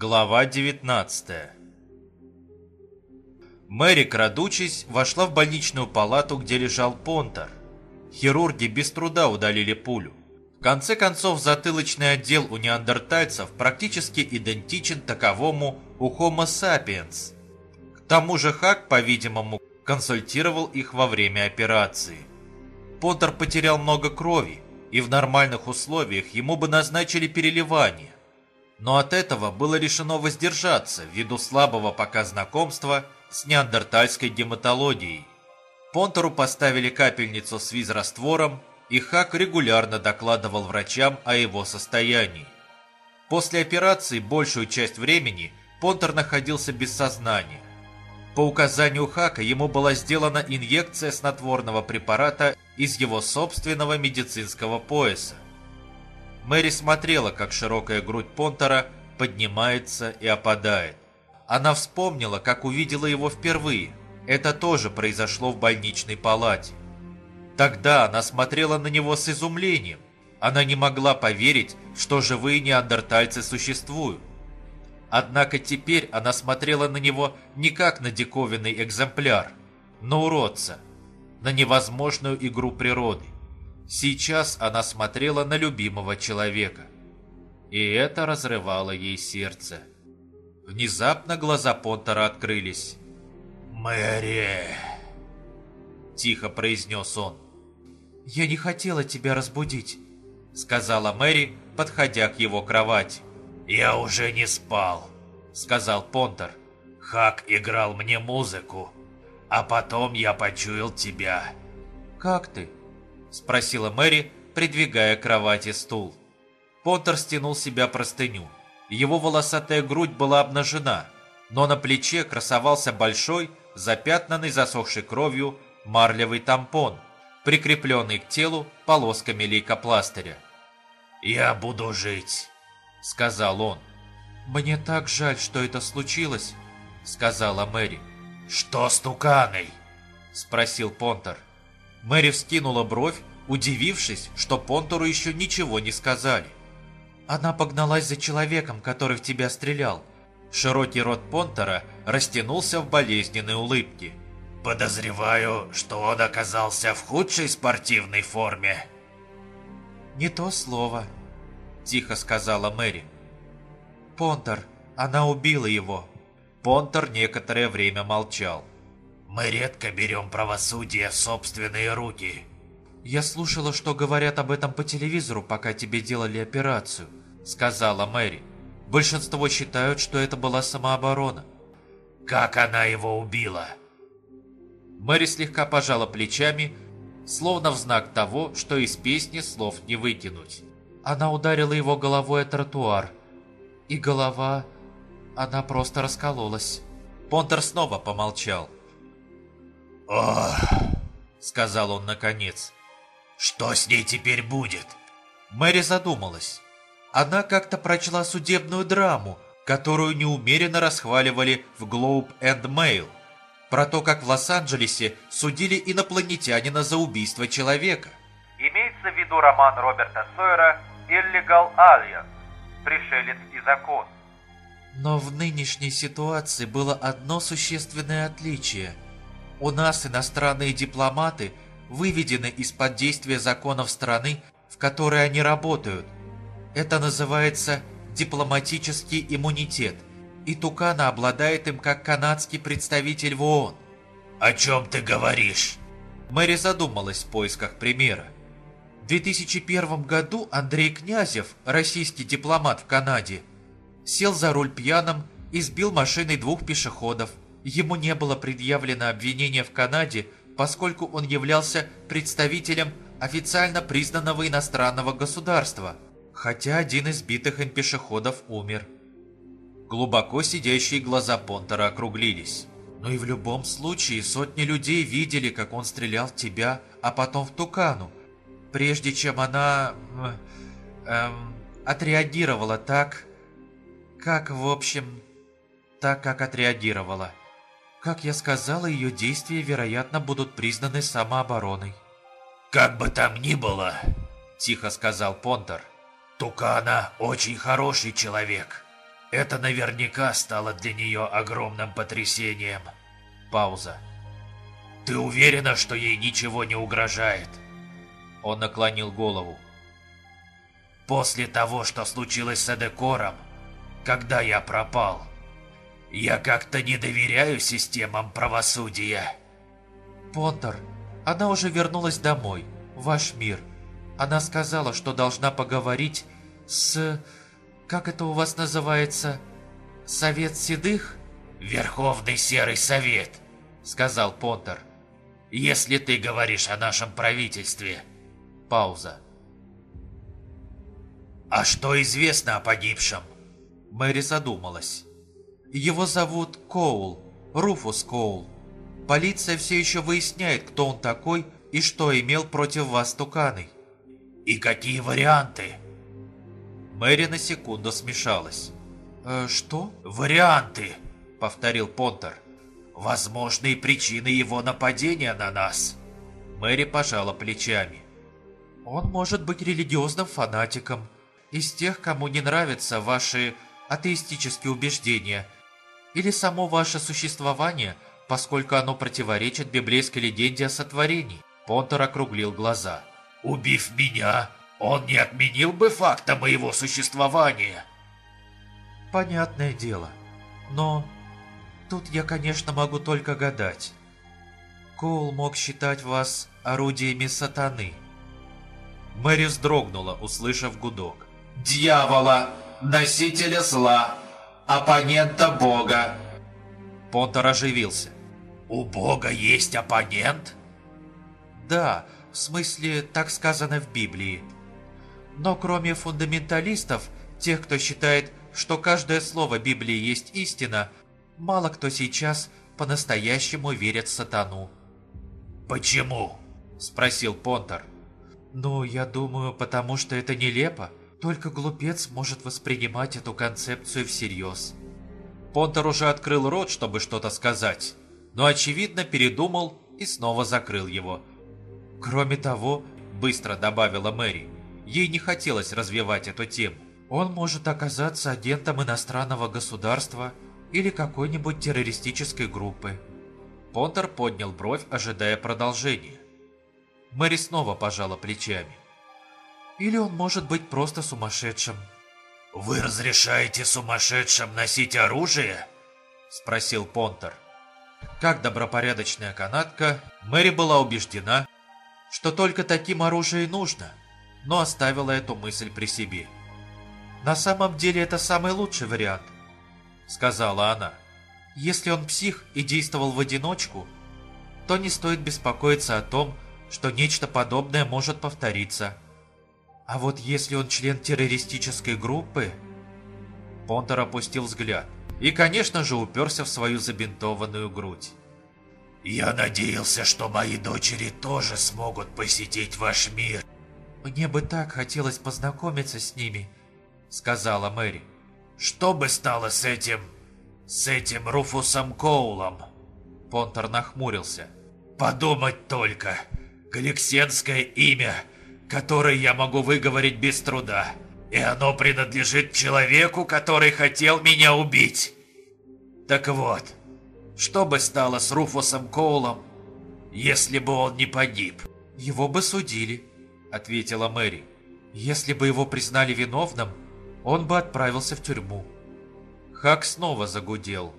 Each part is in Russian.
Глава 19 Мэри, крадучись, вошла в больничную палату, где лежал Понтер. Хирурги без труда удалили пулю. В конце концов, затылочный отдел у неандертальцев практически идентичен таковому у Homo sapiens. К тому же Хак, по-видимому, консультировал их во время операции. Понтер потерял много крови, и в нормальных условиях ему бы назначили переливание. Но от этого было решено воздержаться ввиду слабого пока знакомства с неандертальской гематологией. Понтеру поставили капельницу с визраствором, и Хак регулярно докладывал врачам о его состоянии. После операции большую часть времени Понтер находился без сознания. По указанию Хака ему была сделана инъекция снотворного препарата из его собственного медицинского пояса. Мэри смотрела, как широкая грудь Понтера поднимается и опадает. Она вспомнила, как увидела его впервые. Это тоже произошло в больничной палате. Тогда она смотрела на него с изумлением. Она не могла поверить, что живые неандертальцы существуют. Однако теперь она смотрела на него не как на диковинный экземпляр, на уродца, на невозможную игру природы. Сейчас она смотрела на любимого человека. И это разрывало ей сердце. Внезапно глаза Понтера открылись. «Мэри!» Тихо произнес он. «Я не хотела тебя разбудить», — сказала Мэри, подходя к его кровати. «Я уже не спал», — сказал Понтер. «Хак играл мне музыку, а потом я почуял тебя». «Как ты?» — спросила Мэри, придвигая к кровати стул. Понтер стянул себя простыню. Его волосатая грудь была обнажена, но на плече красовался большой, запятнанный засохшей кровью, марлевый тампон — прикрепленный к телу полосками лейкопластыря. «Я буду жить», — сказал он. «Мне так жаль, что это случилось», — сказала Мэри. «Что с Туканой?» — спросил Понтер. Мэри вскинула бровь, удивившись, что Понтеру еще ничего не сказали. «Она погналась за человеком, который в тебя стрелял». Широкий рот Понтера растянулся в болезненной улыбке. Подозреваю, что он оказался в худшей спортивной форме. Не то слово, тихо сказала Мэри. Понтер, она убила его. Понтер некоторое время молчал. Мы редко берем правосудие в собственные руки. Я слушала, что говорят об этом по телевизору, пока тебе делали операцию, сказала Мэри. Большинство считают, что это была самооборона. Как она его убила? Мэри слегка пожала плечами, словно в знак того, что из песни слов не выкинуть. Она ударила его головой о тротуар. И голова... Она просто раскололась. Понтер снова помолчал. «Ох!» — сказал он наконец. «Что с ней теперь будет?» Мэри задумалась. Она как-то прочла судебную драму, которую неумеренно расхваливали в Globe and Mail про то, как в Лос-Анджелесе судили инопланетянина за убийство человека. Имеется в виду роман Роберта Сойера «Illegal Alien» «Пришелец и закон». Но в нынешней ситуации было одно существенное отличие. У нас иностранные дипломаты выведены из-под действия законов страны, в которой они работают. Это называется дипломатический иммунитет и Тукана обладает им как канадский представитель в ООН. «О чем ты говоришь?» Мэри задумалась в поисках примера. В 2001 году Андрей Князев, российский дипломат в Канаде, сел за руль пьяным и сбил машиной двух пешеходов. Ему не было предъявлено обвинение в Канаде, поскольку он являлся представителем официально признанного иностранного государства, хотя один из битых им пешеходов умер. Глубоко сидящие глаза Понтера округлились. «Но «Ну и в любом случае сотни людей видели, как он стрелял в тебя, а потом в Тукану, прежде чем она... Эм, отреагировала так, как, в общем, так, как отреагировала. Как я сказала, ее действия, вероятно, будут признаны самообороной». «Как бы там ни было», — тихо сказал Понтер, — «Тукана очень хороший человек». Это наверняка стало для нее огромным потрясением. Пауза. Ты уверена, что ей ничего не угрожает? Он наклонил голову. После того, что случилось с Эдекором, когда я пропал, я как-то не доверяю системам правосудия. Понтер, она уже вернулась домой, в ваш мир. Она сказала, что должна поговорить с... Как это у вас называется? Совет Седых? Верховный Серый Совет, сказал Понтер. Если ты говоришь о нашем правительстве. Пауза. А что известно о погибшем? Мэри задумалась. Его зовут Коул, Руфус Коул. Полиция все еще выясняет, кто он такой и что имел против вас Туканой. И какие варианты? Мэри на секунду смешалась. «Э, «Что?» «Варианты», — повторил Понтер. «Возможные причины его нападения на нас». Мэри пожала плечами. «Он может быть религиозным фанатиком, из тех, кому не нравятся ваши атеистические убеждения, или само ваше существование, поскольку оно противоречит библейской легенде о сотворении». Понтер округлил глаза. «Убив меня, он не отменил бы факта моего существования. Понятное дело. Но тут я, конечно, могу только гадать. Коул мог считать вас орудиями сатаны. Мэри вздрогнула, услышав гудок. «Дьявола! Носителя зла! Оппонента Бога!» Понтер оживился. «У Бога есть оппонент?» «Да, в смысле, так сказано в Библии. Но кроме фундаменталистов, тех, кто считает, что каждое слово Библии есть истина, мало кто сейчас по-настоящему верит в сатану. «Почему?» – спросил Понтер. «Ну, я думаю, потому что это нелепо. Только глупец может воспринимать эту концепцию всерьез». Понтер уже открыл рот, чтобы что-то сказать, но, очевидно, передумал и снова закрыл его. «Кроме того», – быстро добавила Мэри, Ей не хотелось развивать эту тему. Он может оказаться агентом иностранного государства или какой-нибудь террористической группы. Понтер поднял бровь, ожидая продолжения. Мэри снова пожала плечами. Или он может быть просто сумасшедшим. «Вы разрешаете сумасшедшим носить оружие?» – спросил Понтер. Как добропорядочная канатка, Мэри была убеждена, что только таким оружие нужно – но оставила эту мысль при себе. «На самом деле это самый лучший вариант», — сказала она. «Если он псих и действовал в одиночку, то не стоит беспокоиться о том, что нечто подобное может повториться. А вот если он член террористической группы...» Понтер опустил взгляд и, конечно же, уперся в свою забинтованную грудь. «Я надеялся, что мои дочери тоже смогут посетить ваш мир», «Мне бы так хотелось познакомиться с ними», — сказала Мэри. «Что бы стало с этим... с этим Руфусом Коулом?» Понтер нахмурился. «Подумать только! Галексенское имя, которое я могу выговорить без труда, и оно принадлежит человеку, который хотел меня убить!» Так вот, что бы стало с Руфусом Коулом, если бы он не погиб? Его бы судили, — ответила Мэри. «Если бы его признали виновным, он бы отправился в тюрьму». Хак снова загудел.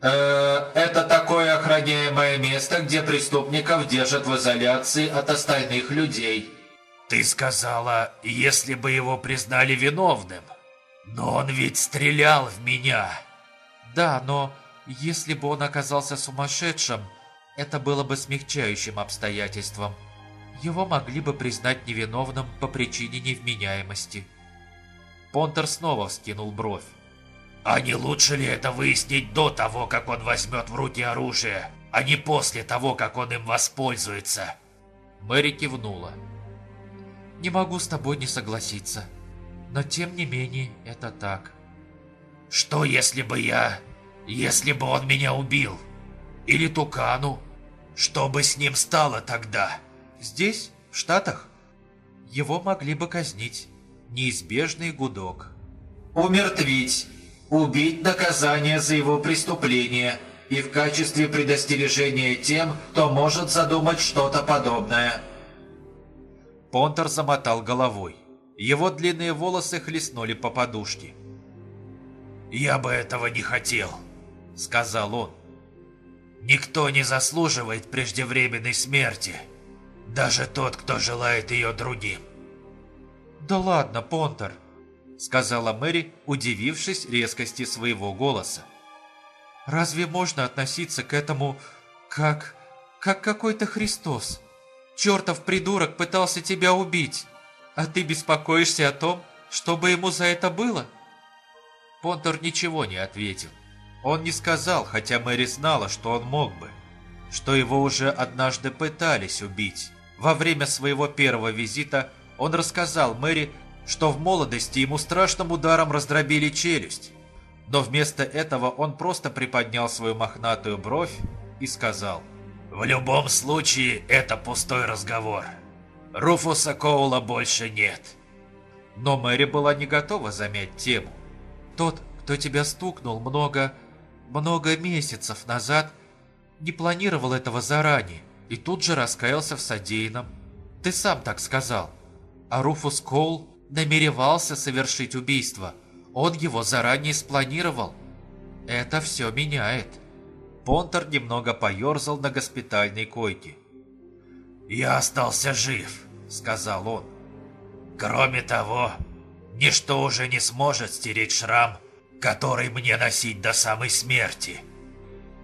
«Э, «Это такое охраняемое место, где преступников держат в изоляции от остальных людей». «Ты сказала, если бы его признали виновным. Но он ведь стрелял в меня». «Да, но если бы он оказался сумасшедшим, это было бы смягчающим обстоятельством», его могли бы признать невиновным по причине невменяемости. Понтер снова вскинул бровь. А не лучше ли это выяснить до того, как он возьмет в руки оружие, а не после того, как он им воспользуется? Мэри кивнула. Не могу с тобой не согласиться, но тем не менее это так. Что если бы я... если бы он меня убил? Или Тукану? Что бы с ним стало тогда?» Здесь, в Штатах, его могли бы казнить. Неизбежный гудок. «Умертвить! убить наказание за его преступление и в качестве предостережения тем, кто может задумать что-то подобное. Понтер замотал головой. Его длинные волосы хлестнули по подушке. «Я бы этого не хотел», — сказал он. «Никто не заслуживает преждевременной смерти, даже тот, кто желает ее другим». «Да ладно, Понтер», — сказала Мэри, удивившись резкости своего голоса. «Разве можно относиться к этому как... как какой-то Христос? Чертов придурок пытался тебя убить, а ты беспокоишься о том, чтобы ему за это было?» Понтер ничего не ответил. Он не сказал, хотя Мэри знала, что он мог бы, что его уже однажды пытались убить. Во время своего первого визита он рассказал Мэри, что в молодости ему страшным ударом раздробили челюсть. Но вместо этого он просто приподнял свою мохнатую бровь и сказал «В любом случае, это пустой разговор. Руфуса Коула больше нет». Но Мэри была не готова замять тему. Тот, кто тебя стукнул много, много месяцев назад, не планировал этого заранее и тут же раскаялся в содеянном. Ты сам так сказал. А Руфус Коул намеревался совершить убийство. Он его заранее спланировал. Это все меняет. Понтер немного поерзал на госпитальной койке. «Я остался жив», — сказал он. «Кроме того, Ничто уже не сможет стереть шрам, который мне носить до самой смерти.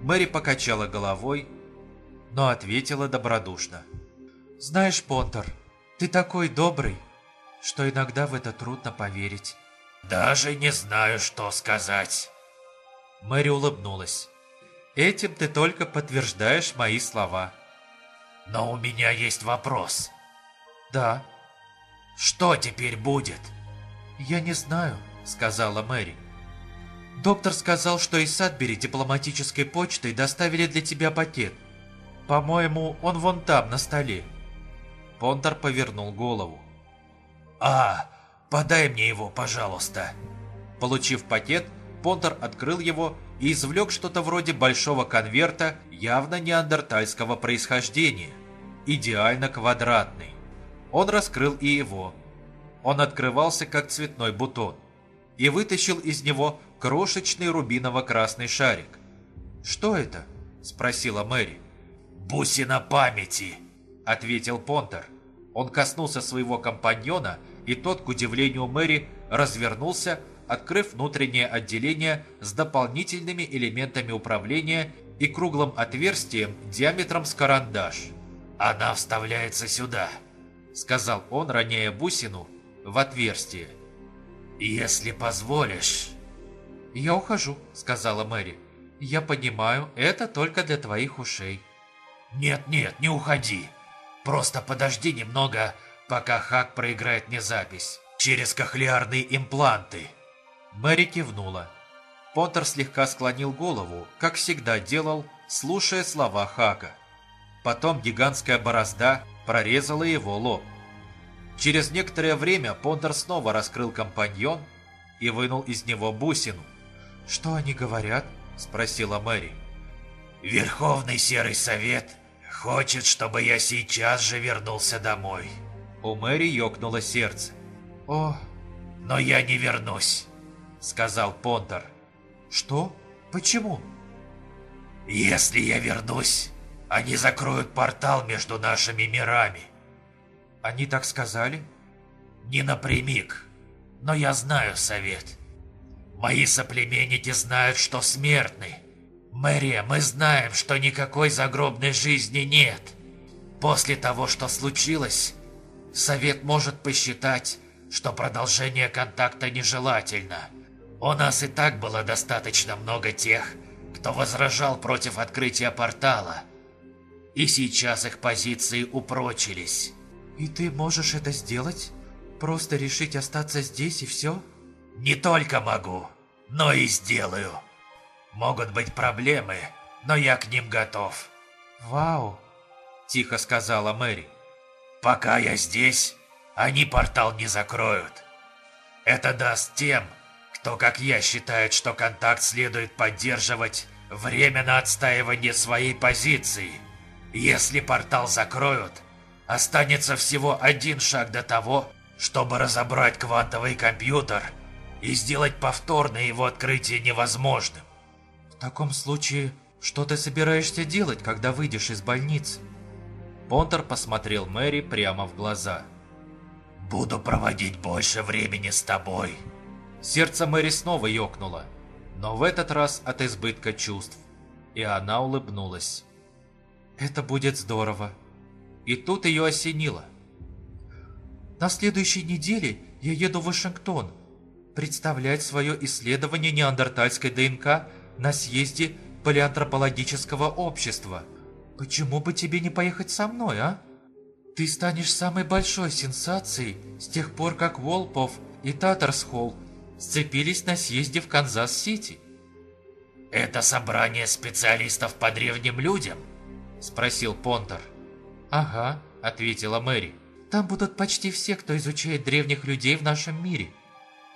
Мэри покачала головой, но ответила добродушно. «Знаешь, Поттер, ты такой добрый, что иногда в это трудно поверить». «Даже не знаю, что сказать». Мэри улыбнулась. «Этим ты только подтверждаешь мои слова». «Но у меня есть вопрос». «Да». «Что теперь будет?» «Я не знаю», — сказала Мэри. «Доктор сказал, что из Садбери дипломатической почтой доставили для тебя пакет. По-моему, он вон там, на столе». Понтер повернул голову. «А, подай мне его, пожалуйста». Получив пакет, Понтер открыл его и извлек что-то вроде большого конверта явно неандертальского происхождения, идеально квадратный. Он раскрыл и его, он открывался как цветной бутон и вытащил из него крошечный рубиново-красный шарик. «Что это?» – спросила Мэри. «Бусина памяти», – ответил Понтер. Он коснулся своего компаньона, и тот, к удивлению Мэри, развернулся, открыв внутреннее отделение с дополнительными элементами управления и круглым отверстием диаметром с карандаш. «Она вставляется сюда», — сказал он, роняя бусину в отверстие. «Если позволишь...» «Я ухожу», — сказала Мэри. «Я понимаю, это только для твоих ушей». «Нет-нет, не уходи. Просто подожди немного, пока Хак проиграет мне запись. Через кохлеарные импланты». Мэри кивнула. Поттер слегка склонил голову, как всегда делал, слушая слова Хака. Потом гигантская борозда прорезала его лоб. Через некоторое время Понтер снова раскрыл компаньон и вынул из него бусину. «Что они говорят?» – спросила Мэри. «Верховный Серый Совет хочет, чтобы я сейчас же вернулся домой». У Мэри ёкнуло сердце. «О, но я не вернусь», – сказал Понтер. «Что? Почему?» «Если я вернусь, они закроют портал между нашими мирами. Они так сказали? Не напрямик, но я знаю совет. Мои соплеменники знают, что смертны. Мэри, мы знаем, что никакой загробной жизни нет. После того, что случилось, совет может посчитать, что продолжение контакта нежелательно. У нас и так было достаточно много тех, кто возражал против открытия портала. И сейчас их позиции упрочились. «И ты можешь это сделать? Просто решить остаться здесь и все?» «Не только могу, но и сделаю. Могут быть проблемы, но я к ним готов». «Вау!» – тихо сказала Мэри. «Пока я здесь, они портал не закроют. Это даст тем, кто, как я, считает, что контакт следует поддерживать время на отстаивание своей позиции. Если портал закроют, останется всего один шаг до того, чтобы разобрать квантовый компьютер и сделать повторное его открытие невозможным. В таком случае, что ты собираешься делать, когда выйдешь из больницы? Понтер посмотрел Мэри прямо в глаза. «Буду проводить больше времени с тобой». Сердце Мэри снова ёкнуло, но в этот раз от избытка чувств, и она улыбнулась. «Это будет здорово». И тут ее осенило. «На следующей неделе я еду в Вашингтон представлять свое исследование неандертальской ДНК на съезде палеантропологического общества. Почему бы тебе не поехать со мной, а? Ты станешь самой большой сенсацией с тех пор, как Волпов и Татарсхолл сцепились на съезде в Канзас-Сити. «Это собрание специалистов по древним людям?» – спросил Понтер. «Ага», – ответила Мэри. «Там будут почти все, кто изучает древних людей в нашем мире.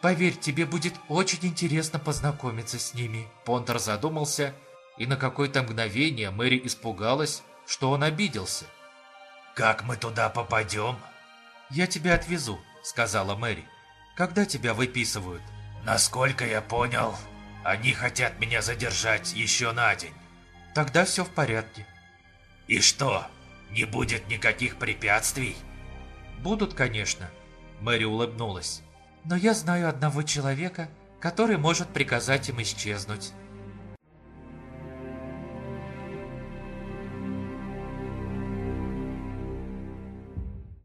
Поверь, тебе будет очень интересно познакомиться с ними». Понтер задумался, и на какое-то мгновение Мэри испугалась, что он обиделся. «Как мы туда попадем?» «Я тебя отвезу», — сказала Мэри. «Когда тебя выписывают?» «Насколько я понял, они хотят меня задержать еще на день». «Тогда все в порядке». «И что, не будет никаких препятствий?» «Будут, конечно», — Мэри улыбнулась. «Но я знаю одного человека, который может приказать им исчезнуть».